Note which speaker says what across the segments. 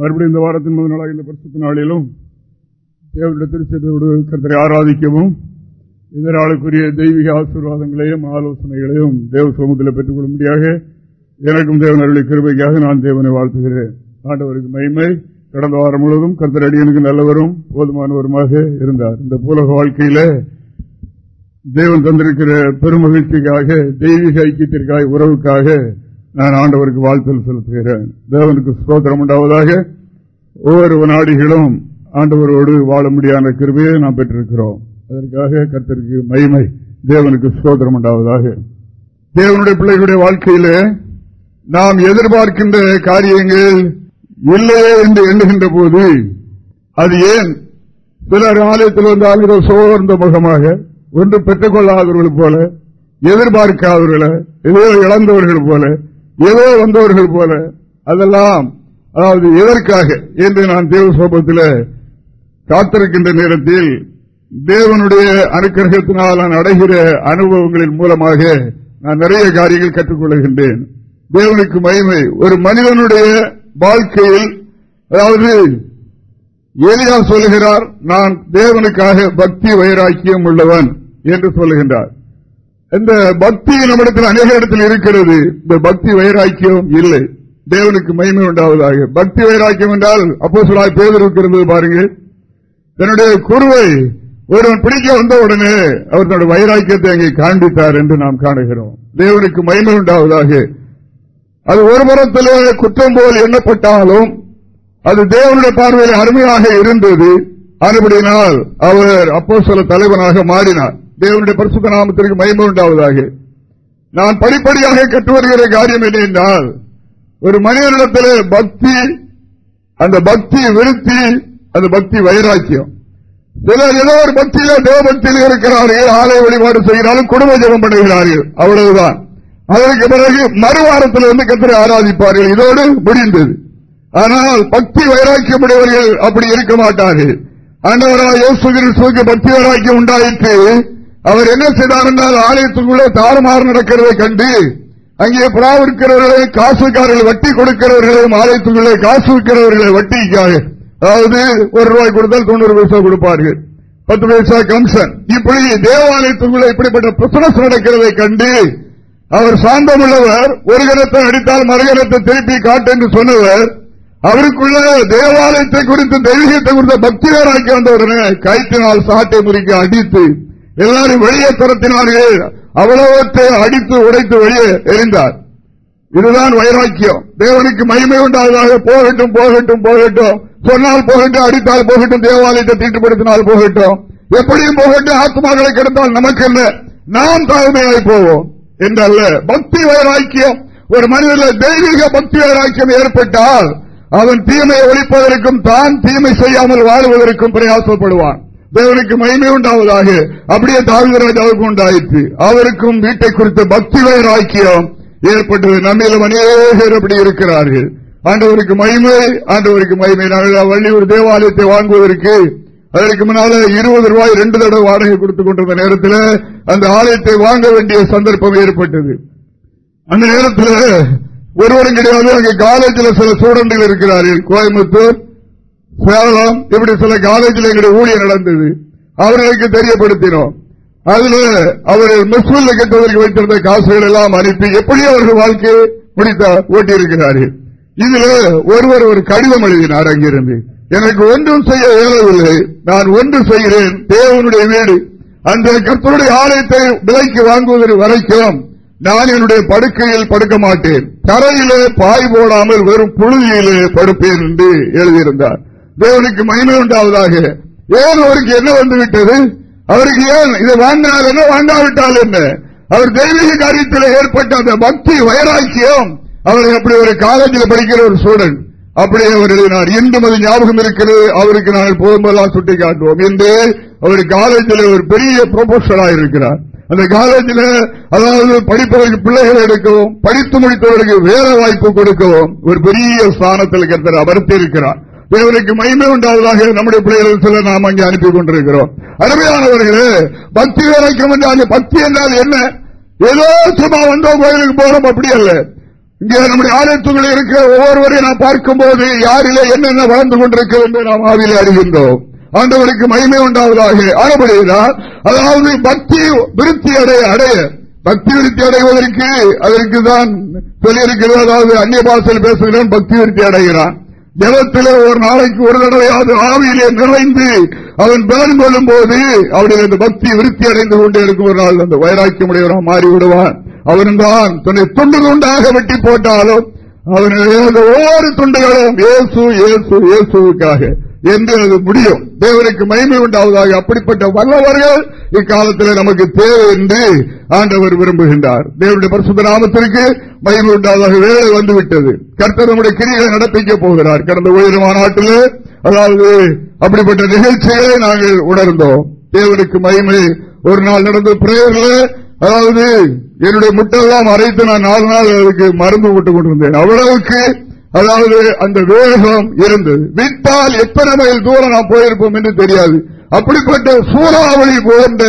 Speaker 1: மறுபடியும் இந்த வாரத்தின் முதல் நாளாக இந்த பரிசுத்த நாளிலும் தேவனுடைய திருச்சபையோடு கருத்தரை ஆராதிக்கவும் இதனாலுக்குரிய தெய்வீக ஆசீர்வாதங்களையும் ஆலோசனைகளையும் தேவ சமூகத்தில் பெற்றுக் கொள்ளும்படியாக எனக்கும் தேவன் அருளை கிருபைக்காக நான் தேவனை வாழ்த்துகிறேன். ஆண்டவருக்கு மகிமை. கடந்த வாரம் முழுவதும் கருத்தர் அடியனுக்கு நல்லவரும் போதுமானவருமாக இருந்தார். இந்த பூலக வாழ்க்கையில தேவன் தந்திருக்கிற பெருமகிழ்ச்சிக்காக தெய்வீக ஐக்கியத்திற்காக உறவுக்காக நான் ஆண்டவருக்கு வாழ்த்தல் செலுத்துகிறேன். தேவனுக்கு சோதரம் உண்டாவதாக ஒவ்வொரு நாடிகளும் ஆண்டவரோடு வாழ முடியாத கிருபையை நாம் பெற்றிருக்கிறோம். அதற்காக கத்திற்கு மகிமை தேவனுக்கு சோதரம் உண்டாவதாக. தேவனுடைய பிள்ளைகளுடைய வாழ்க்கையில நாம் எதிர்பார்க்கின்ற காரியங்கள் இல்லையே என்று எண்ணுகின்ற போது அது ஏன்? சிலர் ஆலயத்தில் வந்து வந்தால் சோர்ந்த முகமாக ஒன்று பெற்றுக் கொள்ளாதவர்கள் போல எதிர்பார்க்காதவர்களை ஏதோ இழந்தவர்கள் போல ஏதோ வந்தவர்கள் போல அதெல்லாம் அதாவது எதற்காக என்று நான் தேவ சோபத்தில் காத்திருக்கின்ற நேரத்தில் தேவனுடைய அனுக்கிரகத்தினால் நான் அடைகிற அனுபவங்களின் மூலமாக நான் நிறைய காரியங்கள் கற்றுக்கொள்கின்றேன். தேவனுக்கு மகிமை. ஒரு மனிதனுடைய வாழ்க்கையில் அதாவது எலியா சொல்லுகிறார் நான் தேவனுக்காக பக்தி வைராக்கியம் உள்ளவன் என்று சொல்லுகின்றார். இந்த பக்தி நம்மிடத்தில் அநேக இடத்தில் இருக்கிறது. இந்த பக்தி வைராக்கியம் இல்லை. தேவனுக்கு மகிமை உண்டாவதாக. பக்தி வைராக்கியம் என்றால் அப்போ சொல்லாய் பேதற்கு பாருங்கள். தன்னுடைய குருவை ஒருவன் பிடிக்க வந்த உடனே அவர் தன்னுடைய வைராக்கியத்தை அங்கே காண்பித்தார் என்று நாம் காணுகிறோம். தேவனுக்கு மகிமை உண்டாவதாக. அது ஒரு புறத்திலே குற்றம் போல் எண்ணப்பட்டாலும் அது தேவனுடைய பார்வையில் அருமையாக இருந்தது. அறுபடியினால் அவர் அப்போ சில தலைவனாக மாறினார். தேவனுடைய பரிசுத்த நாமத்திற்கு மயம உண்டாவதாக. நான் படிப்படியாக கற்று வருகிற காரியம் என்ன என்றால் ஒரு மனிதனிடத்தில் பக்தி அந்த பக்தி விருத்தி அந்த பக்தி வைராக்கியம். சிலர் ஏதோ ஒரு பக்தியில தேவபக்தியில் இருக்கிறார்கள் ஆலய வழிபாடு செய்கிறாலும் குடும்ப ஜபம் பண்ணுகிறார்கள் அவ்வளவுதான். அதற்கு பிறகு மறுவாரத்தில் வந்து கத்திரை ஆராதிப்பார்கள் இதோடு முடிந்தது. ஆனால் பக்தி வைராக்கியமுடையவர்கள் அப்படி இருக்க மாட்டார்கள். ஆண்டவரால் யோசுக்கு பக்தி வைராக்கியம் உண்டாயிற்று. அவர் என்ன செய்தார் என்றால் ஆலயத்துக்குள்ளே தாறுமாறு நடக்கிறதை கண்டு அங்கே புறா காசுக்காரர்கள் வட்டி கொடுக்கிறவர்களே ஆலயத்துக்குள்ளே காசு விற்கிறவர்களை வட்டிக்காக அதாவது ஒரு ரூபாய் கொடுத்தால் தொண்ணூறு பைசா கொடுப்பார்கள். பத்து பைசா கம்சன் இப்படி தேவாலயத்துக்குள்ள இப்படிப்பட்ட பிசினஸ் நடக்கிறதை கண்டு அவர் சாந்தமுள்ளவர் ஒரு கரத்தை அடித்தால் மறுகரத்தை திருப்பி காட்டு என்று சொன்னவர் அவருக்குள்ள தேவாலயத்தை குறித்து தெய்வீகத்தை குறித்த பக்திகராக்கி வந்தவுடனே கைத்தினால் சாட்டை முறிக்க அடித்து எல்லாரும் வெளியே துரத்தினார்கள். அவ்வளவற்றை அடித்து உடைத்து வெளியே எரிந்தார் இதுதான் வைராக்கியம். தேவனுக்கு மகிமை உண்டாவதாக போகட்டும் போகட்டும் போகட்டும். சொன்னால் போகட்டும் அடித்தால் போகட்டும் தேவாலயத்தை தீட்டுப்படுத்தினால் போகட்டும். எப்படியும் போகட்டும் ஆத்மாக்களை கிடைத்தால் நமக்கு என்ன நாம் தாழ்மையாய் போவோம். என்றல்ல. பக்தி வைராக்கியம். ஒரு மனிதனில் தெய்வீக பக்தி வைராக்கியம் ஏற்பட்டால் அவன் தீமையை ஒழிப்பதற்கும் தான் தீமை செய்யாமல் வாழ்வதற்கும் பிரயாசப்படுவான். தேவனுக்கு மகிமை உண்டாவதாக. அப்படியே தாவிதராஜாவுக்கு உண்டாயிற்று. அவருக்கும் வீட்டை குறித்த பக்தி ராக்கியம் ஏற்பட்டது. நம்மிலும் அநேகர் அப்படி இருக்கிறார்கள். ஆண்டவருக்கு மகிமை ஆண்டவருக்கு மகிமை. நாங்கள் வள்ளியூர் தேவாலயத்தை வாங்குவதற்கு அதற்கு முன்னால இருபது ரூபாய் ரெண்டு தடவை வாடகை கொடுத்துக் கொண்டிருந்த நேரத்தில் அந்த ஆலயத்தை வாங்க வேண்டிய சந்தர்ப்பம் ஏற்பட்டது. அந்த நேரத்தில் ஒருவரும் கிடையாது. அங்கே காலேஜில் சில ஸ்டூடெண்ட்கள் இருக்கிறார்கள். கோயம்புத்தூர் சேலம் இப்படி சில காலேஜில் எங்களுடைய ஊழியர் நடந்தது. அவர்களுக்கு தெரியப்படுத்தினோம். அதுல அவர்கள் மெஸ்வெல்ல கட்டுவதற்கு வைத்திருந்த காசுகள் எல்லாம் அனுப்பி எப்படி அவர்கள் வாழ்க்கையை முடித்த ஓட்டியிருக்கிறார்கள் இதுல ஒருவர் ஒரு கடிதம் எழுதினார் அங்கிருந்து. எனக்கு ஒன்றும் செய்ய இயலவில்லை. நான் ஒன்று செய்கிறேன். தேவனுடைய வீடு. அந்த கற்பனுடைய ஆலயத்தை விலைக்கு வாங்குவதற்கு வரைக்கும் நான் என்னுடைய படுக்கையில் படுக்க மாட்டேன். தரையிலே பாய் போடாமல் வெறும் புழுதியிலே படுப்பேன் என்று எழுதியிருந்தார். தேவனுக்கு மகிமை உண்டாவதாக. ஏன் அவருக்கு என்ன வந்துவிட்டது? அவருக்கு ஏன் இதை வாங்கினால் என்ன? வாங்காவிட்டால் என்ன? அவர் தெய்வீக காரியத்தில் ஏற்பட்ட அந்த பக்தி வைராக்கியம் அவர் அப்படி ஒரு காலேஜில் படிக்கிற ஒரு ஸ்டூடெண்ட் அப்படியே அவர் எழுதினார். இன்றும் அது ஞாபகம் இருக்கிறது. அவருக்கு நாங்கள் போகும்போதெல்லாம் சுட்டி காட்டுவோம். என்று அவர் காலேஜில் ஒரு பெரிய ப்ரொபோசலாக இருக்கிறார் அந்த காலேஜில் அதாவது படிப்பவர்களுக்கு பிள்ளைகளை எடுக்கவும் படித்து முடித்தவர்களுக்கு வேலை வாய்ப்பு கொடுக்கவும் ஒரு பெரிய ஸ்தானத்தில் கருத்தர் அமர்த்தி இருக்கிறார் தேவனுக்கு மகிமை உண்டாவதாக நம்முடைய பிள்ளைகள் சில நாம் அங்கே அனுப்பி கொண்டிருக்கிறோம். அருமையானவர்களே பக்தி வேலைக்கும் என்றால் பக்தி என்றால் என்ன? ஏதோ சும்மா வந்தோம் கோயிலுக்கு போறோம் அப்படி அல்ல. இங்கே நம்முடைய ஆலயத்துகளில் இருக்கிற ஒவ்வொருவரையும் நாம் பார்க்கும் போது யாரிலே என்னென்ன வளர்ந்து கொண்டிருக்கிறது என்று நாம் ஆவிலே அறிகின்றோம். ஆண்டவருக்கு மகிமை உண்டாவதாக ஆனப்படுகிறார் அதாவது பக்தி விருத்தி அடைய அடைய. பக்தி விருத்தி அடைவதற்கு அதற்கு தான் சொல்லியிருக்கிறது அதாவது அந்நிய பாசல் பேசுகிறேன் பக்தி விருத்தி அடைகிறான். ஜலத்திலே ஒரு நாளைக்கு ஒரு தடவையாவது ஆவியிலே நிறைந்து அவன் பலன் கொள்ளும் போது அவனுடைய அந்த பக்தி விருத்தி அடைந்து கொண்டே இருக்கும் ஒரு நாள். அந்த வைராக்கியமுடையவராக மாறிவிடுவான். அவன் தான் தன்னை தொண்டு துண்டாக வெட்டி போட்டாலும் அவனுடைய ஒவ்வொரு துண்டுகளும் ஏசு ஏசு ஏசுவுக்காக என்று அது முடியும். தேவனுக்கு மகிமை உண்டாவதாக அப்படிப்பட்ட வல்லவர்கள் இக்காலத்தில் நமக்கு தேவை என்று ஆண்டவர் விரும்புகின்றார். தேவனுடைய பரிசுத்த நாமத்திற்கு மகிமை உண்டாவதாக வேலை வந்துவிட்டது. கர்த்தர் நம்முடைய கிரிகளை நடப்பிக்க போகிறார். கடந்த உயரமான நாட்டில் அதாவது அப்படிப்பட்ட நிகழ்ச்சிகளை நாங்கள் உணர்ந்தோம். தேவனுக்கு மகிமை ஒரு நாள் நடந்த பிரேயர்ல அதாவது என்னுடைய முட்டெல்லாம் அரைத்து நான் நாலு நாள் அதுக்கு மருந்து போட்டுக் கொண்டிருந்தேன். அவ்வளவுக்கு அதாவது அந்த வேகம் இருந்தது. விட்டால் எத்தனை மைல் தூரம் நாம் போயிருப்போம் என்று தெரியாது. அப்படிப்பட்ட சூறாவளி போன்ற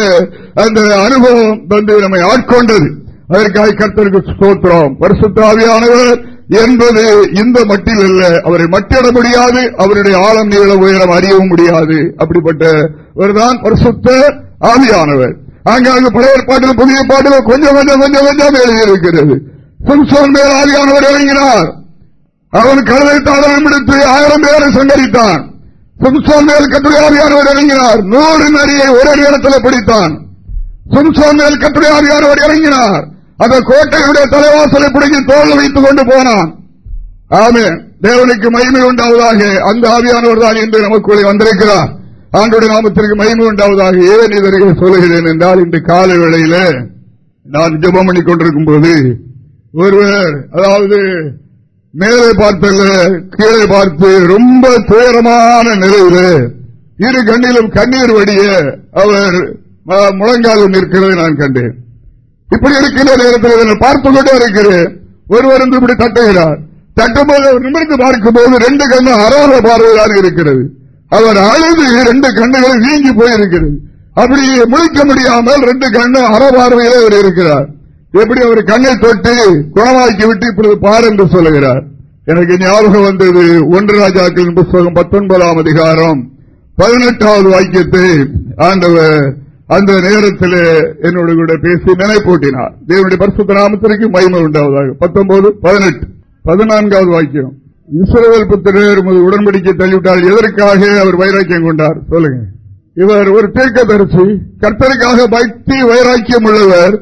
Speaker 1: அந்த அனுபவம் வந்து நம்மை ஆட்கொண்டது. அதற்காக கர்த்தருக்கு சோத்திரம் வருஷத்தாவியானவர் என்பது இந்த மட்டில் அல்ல. அவரை மட்டிட முடியாது அவருடைய ஆழம் நீள உயரம் அறியவும் முடியாது. அப்படிப்பட்டவர்தான் வருஷத்த ஆவியானவர். அங்காங்க பழைய பாட்டில் புதிய பாட்டில் கொஞ்சம் கொஞ்சம் கொஞ்சம் கொஞ்சம் எழுதியிருக்கிறது சிம்சோன் மேல் ஆவியானவர் இறங்கினார். அவன் கடலை தாளம் எடுத்து ஆயிரம் பேரை சங்கரித்தான். சிம்சோன் மேல் கட்டுரையாவியானவர் இறங்கினார். நூறு நரியை ஒரே நேரத்தில் பிடித்தான். சிம்சோன் மேல் கட்டுரையாவியானவர் இறங்கினார். அந்த கோட்டையுடைய தலைவாசலை பிடிச்சி தோல் வைத்துக் கொண்டு போனான். ஆமே தேவனுக்கு மகிமை உண்டாவதாக அந்த ஆவியானவர் தான் என்று நமக்குள்ளே வந்திருக்கிறார். ஆண்டோட நாமத்திற்கு மகிமை உண்டாவதாக ஏன் இதனை சொல்லுகிறேன் என்றால் இன்று காலை வேளையில நான் ஜபம் பண்ணி கொண்டிருக்கும் போது ஒருவர் அதாவது மேலே பார்த்தல கீழே பார்த்து ரொம்ப துயரமான நிலையில இரு கண்ணிலும் கண்ணீர் வடிய அவர் முழங்காலும் நிற்கிறதை நான் கண்டேன். இப்படி இருக்கின்ற நேரத்தில் பார்த்துக் கொண்டே இருக்கிறேன். ஒருவர் என்று இப்படி தட்டுகிறார். தட்டும்போது அவர் நிமிர்ந்து பார்க்கும்போது ரெண்டு கண்ணு அரோர பார்வையாக இருக்கிறது. அவர் அழுது ரெண்டு கண்ணுகள் வீங்கி போயிருக்கிறது. அப்படி முழிக்க முடியாமல் ரெண்டு கண்ணு அறபார்வையிலே அவர் இருக்கிறார். எப்படி அவர் கண்ணை தொட்டு குணமாக்கி விட்டு இப்பொழுது பார் என்று சொல்லுகிறார். எனக்கு ஞாபகம் வந்தது ஒன்று ராஜாக்களின் புஸ்தகம் பத்தொன்பதாம் அதிகாரம் பதினெட்டாவது வாக்கியத்தை ஆண்டவர் அந்த நேரத்தில் என்னோட கூட பேசி நினைப்பூட்டினார். தேவனுடைய பரிசுத்த நாமத்திற்கு மயிமை உண்டாவதாக. பத்தொன்பது பதினெட்டு பதினான்காவது வாக்கியம். இஸ்ரோவேல் புத்திரர் உடன்படிக்கை தள்ளிவிட்டால் எதற்காக அவர் வைராக்கியம் கொண்டார்? சொல்லுங்க. இவர் ஒரு தீர்க்கதரிசி கர்த்தருக்காக பக்தி வைராக்கியம் உள்ளவர்.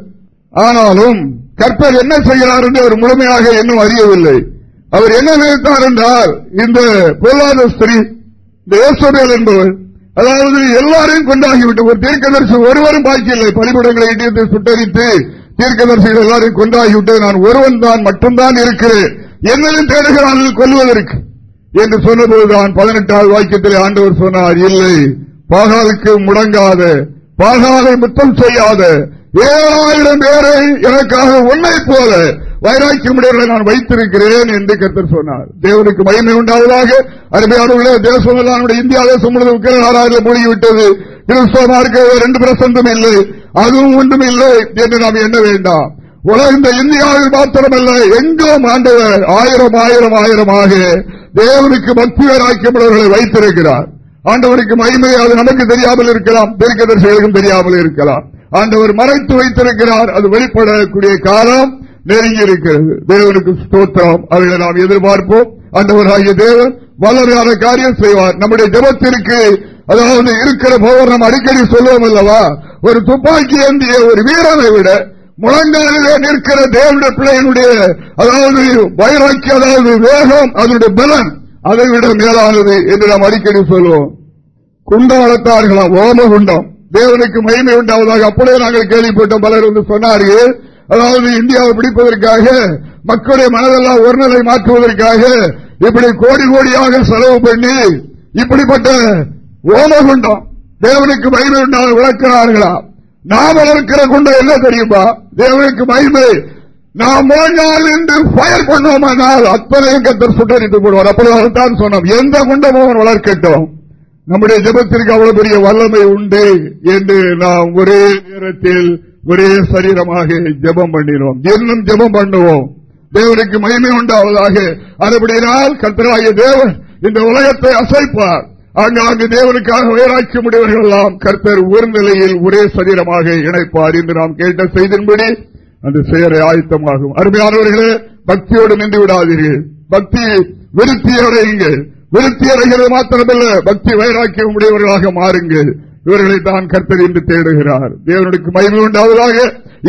Speaker 1: ஆனாலும் கர்த்தர் என்ன செய்கிறார் என்று அவர் முழுமையாக இன்னும் அறியவில்லை. அவர் என்ன நினைத்தார் என்றால் இந்த பொருளாதார ஸ்திரீ இந்த யோசனைகள் என்பவர் அதாவது எல்லாரையும் கொண்டாகிவிட்டு ஒரு தீர்க்கதரிசி ஒருவரும் பாக்கியில்லை பணிபடங்களை இடித்து சுட்டரித்து தீர்க்கதரிசிகள் எல்லாரையும் கொண்டாகிவிட்டு நான் ஒருவன் தான் மட்டும்தான் இருக்கிறேன். என்னையும் தேடுகிறார்கள் கொல்வதற்கு என்று சொன்னபோதுதான் பதினெட்டாவது வாக்கியத்தில் ஆண்டவர் சொன்னார் இல்லை பாகாலுக்கு முடங்காத பாகாலை முத்தம் செய்யாத ஏழாயிரம் பேரை எனக்காக உன்னை போல வைராக்கியமுடையவர்களை நான் வைத்திருக்கிறேன் என்று கருத்தர் சொன்னார். தேவனுக்கு மகிமை உண்டாவதாக அருமையானவர்களே தேசம் இந்தியா தேசம் முழுவதும் உக்கிரநாராயில் மூழ்கிவிட்டது கிறிஸ்தவமார்க்கு ரெண்டு பிரசந்தம் இல்லை. அதுவும் ஒன்றும் இல்லை என்று நாம் எண்ண வேண்டாம். இந்த இந்தியாவில் மாத்திரமல்ல எங்கும் ஆண்டவர் ஆயிரம் ஆயிரம் ஆயிரமாக தேவனுக்கு பக்தி வைத்திருக்கிறார். ஆண்டவருக்கு மகிமை அது நமக்கு தெரியாமல் இருக்கலாம் தீர்க்கதர்சிகளுக்கும் தெரியாமல் இருக்கலாம். ஆண்டவர் மறைத்து வைத்திருக்கிறார் அது வெளிப்படக்கூடிய காலம் நெருங்கி இருக்கிறது தேவனுக்கு ஸ்தோத்திரம். அவர்களை நாம் எதிர்பார்ப்போம். ஆண்டவராகிய தேவன் வல்லமையான காரியம் செய்வார். நம்முடைய ஜபத்திற்கு அதாவது இருக்கிற போவர் நாம் அடிக்கடி சொல்லுவோம் அல்லவா? ஒரு துப்பாக்கி ஏந்திய ஒரு வீரனை விட முழங்காலிலே நிற்கிற தேவனுடைய பிள்ளையினுடைய அதாவது வைராக்கி அதாவது வேகம் அதனுடைய பலன் அதை விட மேலானது என்று நாம் அடிக்கடி சொல்லுவோம் குண்டம் வளர்த்தார்களாம் ஓம குண்டம் தேவனுக்கு மகிமை உண்டாவதாக அப்படியே நாங்கள் கேள்விப்பட்டோம். பலர் வந்து சொன்னார்கள் அதாவது இந்தியாவை பிடிப்பதற்காக மக்களுடைய மனதெல்லாம் ஒருநிலை மாற்றுவதற்காக இப்படி கோடி கோடியாக செலவு பண்ணி இப்படிப்பட்ட ஓமகுண்டம் தேவனுக்கு மகிமை உண்டாக விளக்கிறார்களா நாம் வளர்க்கிற குண்டம் என்ன தெரியுமா? தேவனுக்கு மகிமை. நாம் முழங்கால் என்று பயர் பண்ணோமானால் அத்தனையும் கத்தர் சுட்டரித்து போடுவார் அப்பொழுது சொன்னோம். எந்த குண்டமும் அவன் வளர்க்கட்டும். நம்முடைய ஜபத்திற்கு அவ்வளவு பெரிய வல்லமை உண்டு என்று நாம் ஒரே நேரத்தில் ஒரே சரீரமாக ஜபம் பண்ணிடுவோம். இன்னும் ஜபம் பண்ணுவோம். தேவனுக்கு மகிமை உண்டாவதாக. அதுபடியால் கத்தராகிய தேவன் இந்த உலகத்தை அசைப்பார். அங்கு அங்கு தேவனுக்காக வைராக்கிய முடிவர்கள் எல்லாம் கர்த்தர் ஒரு நிலையில் ஒரே சரீரமாக இணைப்பார் என்று நாம் கேட்ட செய்தின்படி அந்த செயலை ஆயத்தமாகும். அருமையானவர்களே பக்தியோடு நின்று விடாதீர்கள். பக்தி விருத்தி அடையுங்கள் விருத்தி அடைகிறது மாத்திரமல்ல பக்தி வைராக்கியம் உடையவர்களாக மாறுங்கள். இவர்களை தான் கர்த்தர் என்று தேடுகிறார். தேவனுக்கு மகிமை உண்டாவதாக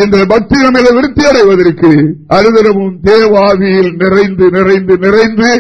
Speaker 1: இந்த பக்தி நம்மள விருத்தி அடைவதற்கு அருதரமும் தேவாவியில் நிறைந்து நிறைந்து நிறைந்து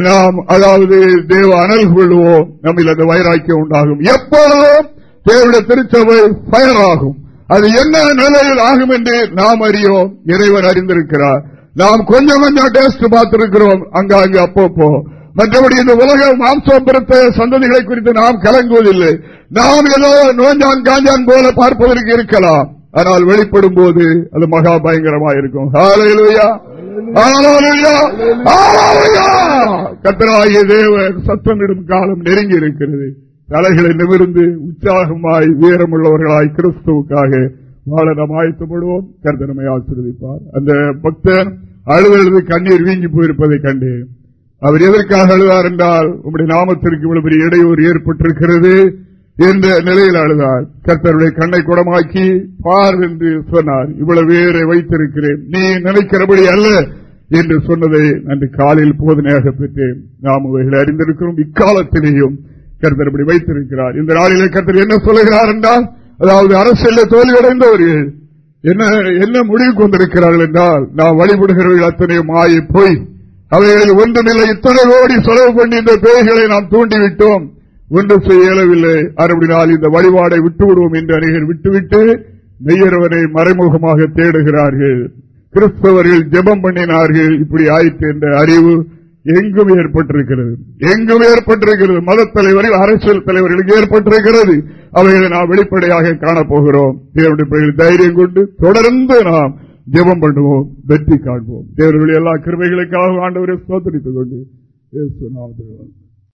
Speaker 1: நாம் அதாவது தேவ அனல் கொள்வோம். நம்ம அந்த வைராக்கியம் உண்டாகும். எப்பொழுதும் தேவனுடைய திருச்சபை பயர் ஆகும். அது என்ன நிலையில் ஆகும் என்று நாம் அறியோம் இறைவன் அறிந்திருக்கிறார். நாம் கொஞ்சம் கொஞ்சம் டேஸ்ட் பார்த்திருக்கிறோம். அங்காங்கு அப்பப்போ. மற்றபடி இந்த உலக மாம்சம் பெருத்த சந்ததிகளை குறித்து நாம் கலங்குவதில்லை. நாம் ஏதோ நோஞ்சான் காஞ்சான் போல பார்ப்பதற்கு இருக்கலாம். ஆனால் வெளிப்படும் போது அது மகா பயங்கரமா இருக்கும் கத்தராகிய தேவ சத்தமிடும் காலம் நெருங்கி இருக்கிறது தலைகளை நிமிர்ந்து உற்சாகமாய் உயரமுள்ளவர்களாய் கிறிஸ்துவுக்காக வாழ நாம் ஆயத்தப்படுவோம் கர்த்தனமை ஆசிர்வதிப்பார். அந்த பக்தன் அழுதழுது கண்ணீர் வீங்கி போயிருப்பதை கண்டேன். அவர் எதற்காக அழுதார் என்றால் உங்களுடைய நாமத்திற்கு இவ்வளவு பெரிய இடையூறு ஏற்பட்டிருக்கிறது. என்ற நிலையில் அழுதார் கர்த்தருடைய கண்ணை குடமாக்கி பார் என்று சொன்னார். இவ்வளவு வேற வைத்திருக்கிறேன். நீ நினைக்கிறபடி அல்ல என்று சொன்னதை அன்று காலையில் போதனையாக பெற்றேன். நாம் இவைகளை அறிந்திருக்கிறோம். இக்காலத்திலேயும் கர்த்தர் இப்படி வைத்திருக்கிறார். இந்த நாளிலே கர்த்தர் என்ன சொல்லுகிறார் என்றால் அதாவது அரசியல தோல்வியடைந்தவர்கள் என்ன என்ன முடிவுக்கு வந்திருக்கிறார்கள் என்றால் நாம் வழிபடுகிறவர்கள் அத்தனையும் மாயை போய் அவைகளில் ஒன்றுமில்லை. இத்தனை கோடி செலவு பண்ணி இந்த பேய்களை நாம் தூண்டிவிட்டோம். ஒன்றும் செய்ய இயலவில்லை அறுபடினால் இந்த வழிபாடை விட்டுவிடுவோம் என்று அநேகர் விட்டுவிட்டு மெய்யரவரை மறைமுகமாக தேடுகிறார்கள். கிறிஸ்தவர்கள் ஜெபம் பண்ணினார்கள். இப்படி ஆயிற்று என்ற அறிவு எங்கும் ஏற்பட்டிருக்கிறது. எங்கும் ஏற்பட்டிருக்கிறது. மத தலைவர்கள் அரசியல் தலைவர்களுக்கு ஏற்பட்டிருக்கிறது. அவைகளை நாம் வெளிப்படையாக காணப்போகிறோம். தேவனுடைய தைரியம் கொண்டு தொடர்ந்து நாம் ஜெபம் பண்ணுவோம் வெற்றி காண்போம். தேவர்களுடைய எல்லா கிருமைகளுக்காக ஆண்டவரை சோதரித்துக் கொண்டு